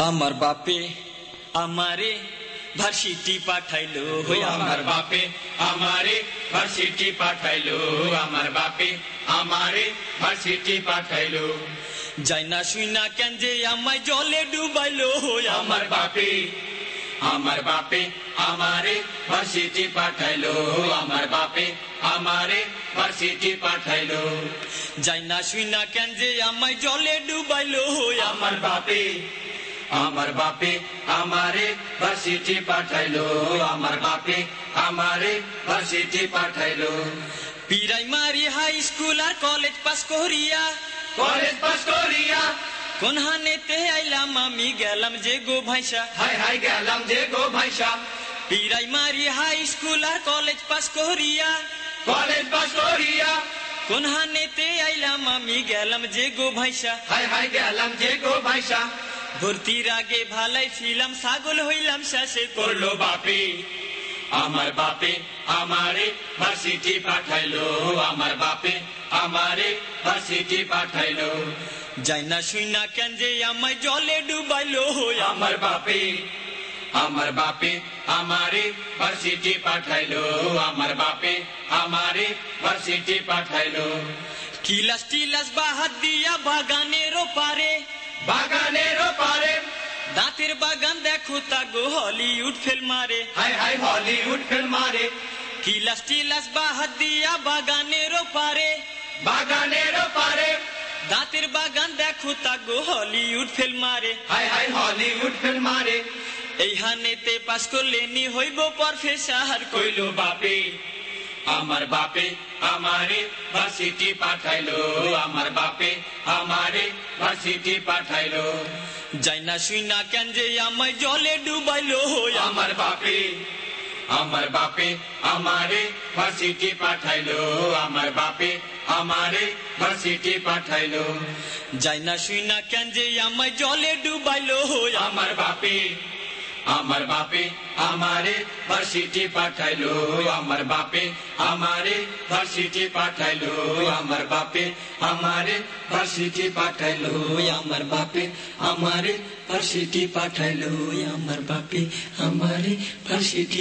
আমার বাপে আমারে ভার্সিটি পাঠাইলো হই আমার বাপে আমারে ভার্সিটি পাঠাইলো আমার বাপে আমারে ভার্সিটি পাঠাইলো যাই না শুই না কেন যে আমায় জলে ডুবাইলো হই আমার বাপে আমার বাপে আমারে ভার্সিটি পাঠাইলো আমার বাপে আমারে ভার্সিটি পাঠাইলো যাই না শুই না কেন যে আমায় জলে ডুবাইলো হই আমার বাপে আমার বাপে আমারে ভার্সিটি পাঠাইলো আমার বাপে আমারে ভার্সিটি পাঠাইলো। প্রাইমারি হাই স্কুল আর কলেজ পাস করিয়া কলেজ পাস করিয়া। কোন হানেতে আইলাম আমি গেলাম যে গো ভাইসা। হাই হাই গেলাম যে গো ভাইসা। প্রাইমারি হাই স্কুল আর কলেজ পাস করিয়া কলেজ পাস করিয়া। কোন হানেতে আইলাম আমি গেলাম যে গো ভাইসা। হাই হাই গেলাম যে গো ভাইসা। ভর্তির আগে ভালাই ছিলাম, ছাগল হইলাম, শেষে করল বাপে। আমার বাপে আমারে ভার্সিটি পাঠাইলো, আমার বাপে আমারে ভার্সিটি পাঠাইলো। যাই না শুই না কেন যে আমায় জলে ডুবাইলো, আমার বাপে আমার বাপে আমারে ভার্সিটি পাঠাইলো, আমার বাপে আমারে ভার্সিটি পাঠাইলো। কিলাস টিলাস বাহাত দিয়া বাগানেরও পারে বাগানের পারে দাঁতের বাগান দেখো তা গো হলিউড ফেল মারে। হাই হাই হলিউড ফিল্ম মারে। কিলাস টিলাস বাহাত দিয়া বাগানেরও পারে বাগানের পারে দাঁতের বাগান দেখো তা গো হলিউড ফেল মারে। হাই হাই হলিউড ফিল্ম মারে। এই হানেতে পাস করলে নি হইব প্রফেসর কইল কইলো বাপে আমার বাপে আমারে ভার্সিটি পাঠাইলো। আমার বাপে আমারে ভার্সিটি পাঠাইলো। যাই না শুই না কেন যে আমায় জলে ডুবাইলো? আমার বাপে আমার বাপে আমারে ভার্সিটি পাঠাইলো। আমার বাপে আমারে ভার্সিটি পাঠাইলো। যাই না শুই না কেন যে আমায় জলে ডুবাইলো? আমার বাপে আমার বাপে আমারে ভার্সিটি পাঠাইলো, আমার বাপে আমারে ভার্সিটি পাঠাইলো, আমার বাপে আমারে ভার্সিটি পাঠাইলো, আমার বাপে আমারে ভার্সিটি পাঠাইলো, আমার বাপে আমারে ভার্সিটি